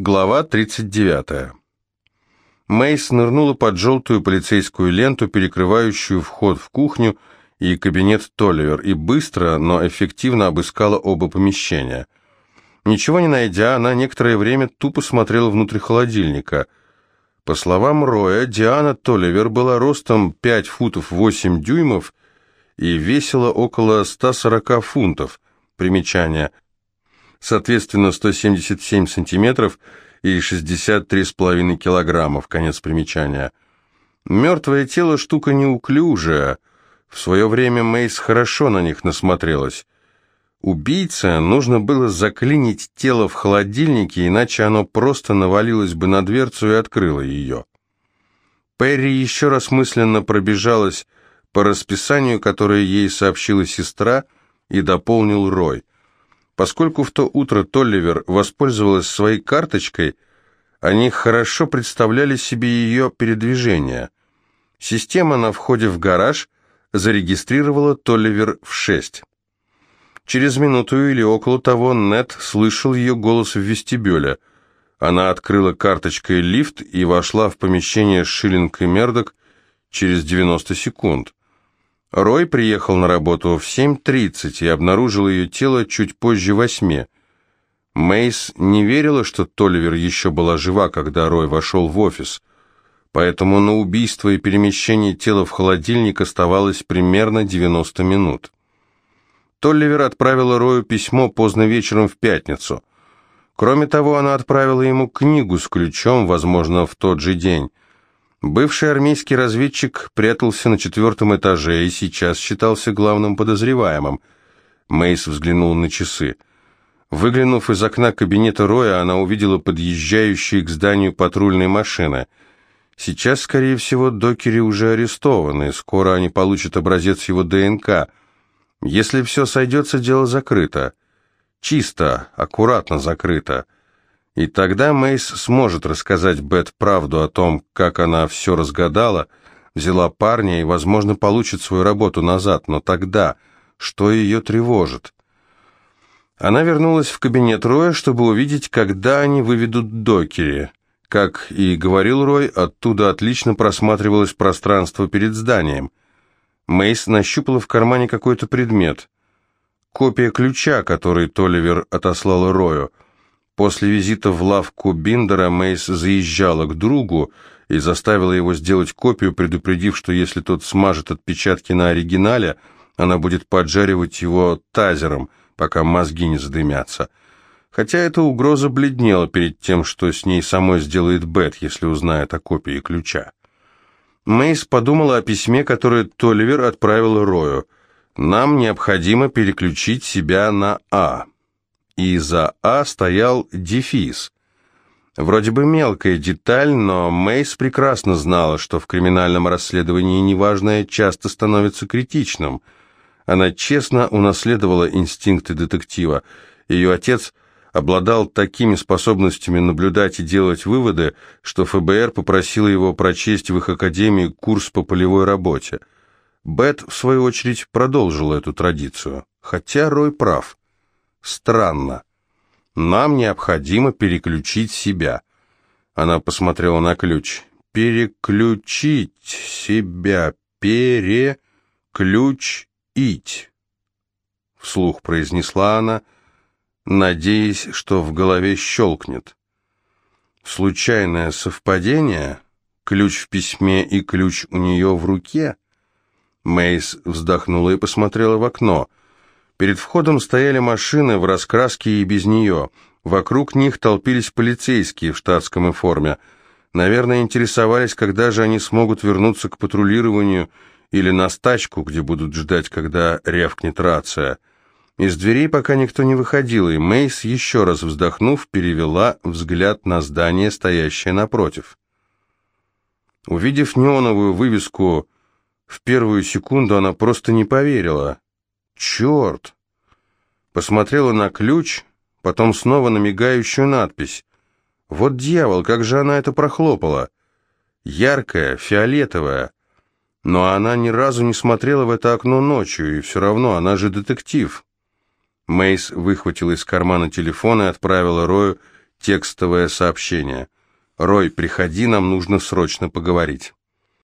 Глава 39. Мейс нырнула под желтую полицейскую ленту, перекрывающую вход в кухню и кабинет Толливер, и быстро, но эффективно обыскала оба помещения. Ничего не найдя, она некоторое время тупо смотрела внутрь холодильника. По словам Роя, Диана Толливер была ростом 5 футов 8 дюймов и весила около 140 фунтов. Примечание – соответственно 177 сантиметров и 63,5 килограммов, конец примечания. Мертвое тело штука неуклюжая, в свое время Мейс хорошо на них насмотрелась. Убийце нужно было заклинить тело в холодильнике, иначе оно просто навалилось бы на дверцу и открыло ее. Перри еще раз мысленно пробежалась по расписанию, которое ей сообщила сестра, и дополнил Рой. Поскольку в то утро Толливер воспользовалась своей карточкой, они хорошо представляли себе ее передвижение. Система на входе в гараж зарегистрировала Толливер в 6. Через минуту или около того Нет слышал ее голос в вестибюле. Она открыла карточкой лифт и вошла в помещение Шиллинг и Мердок через 90 секунд. Рой приехал на работу в 7.30 и обнаружил ее тело чуть позже восьми. Мейс не верила, что Толивер еще была жива, когда Рой вошел в офис, поэтому на убийство и перемещение тела в холодильник оставалось примерно 90 минут. Толливер отправила Рою письмо поздно вечером в пятницу. Кроме того, она отправила ему книгу с ключом, возможно, в тот же день. Бывший армейский разведчик прятался на четвертом этаже и сейчас считался главным подозреваемым. Мейс взглянул на часы. Выглянув из окна кабинета Роя, она увидела подъезжающие к зданию патрульные машины. Сейчас, скорее всего, докери уже арестованы, скоро они получат образец его ДНК. Если все сойдется, дело закрыто. Чисто, аккуратно закрыто. И тогда Мейс сможет рассказать Бет правду о том, как она все разгадала, взяла парня и, возможно, получит свою работу назад. Но тогда что ее тревожит? Она вернулась в кабинет Роя, чтобы увидеть, когда они выведут докери. Как и говорил Рой, оттуда отлично просматривалось пространство перед зданием. Мейс нащупала в кармане какой-то предмет. Копия ключа, который Толивер отослал Рою – После визита в лавку Биндера Мейс заезжала к другу и заставила его сделать копию, предупредив, что если тот смажет отпечатки на оригинале, она будет поджаривать его тазером, пока мозги не задымятся. Хотя эта угроза бледнела перед тем, что с ней самой сделает Бет, если узнает о копии ключа. Мейс подумала о письме, которое Толивер отправил Рою. «Нам необходимо переключить себя на А» и за А стоял дефис. Вроде бы мелкая деталь, но Мейс прекрасно знала, что в криминальном расследовании неважное часто становится критичным. Она честно унаследовала инстинкты детектива. Ее отец обладал такими способностями наблюдать и делать выводы, что ФБР попросило его прочесть в их академии курс по полевой работе. Бет, в свою очередь, продолжила эту традицию. Хотя Рой прав. Странно. Нам необходимо переключить себя. Она посмотрела на ключ. Переключить себя. Переключить. Вслух произнесла она, надеясь, что в голове щелкнет. Случайное совпадение? Ключ в письме и ключ у нее в руке? Мейс вздохнула и посмотрела в окно. Перед входом стояли машины в раскраске и без нее. Вокруг них толпились полицейские в штатском и форме. Наверное, интересовались, когда же они смогут вернуться к патрулированию или на стачку, где будут ждать, когда рявкнет рация. Из дверей пока никто не выходил, и Мейс, еще раз вздохнув, перевела взгляд на здание, стоящее напротив. Увидев неоновую вывеску, в первую секунду она просто не поверила. Черт! Посмотрела на ключ, потом снова на мигающую надпись. Вот дьявол, как же она это прохлопала! Яркая, фиолетовая. Но она ни разу не смотрела в это окно ночью, и все равно она же детектив. Мейс выхватила из кармана телефон и отправила Рою текстовое сообщение. «Рой, приходи, нам нужно срочно поговорить».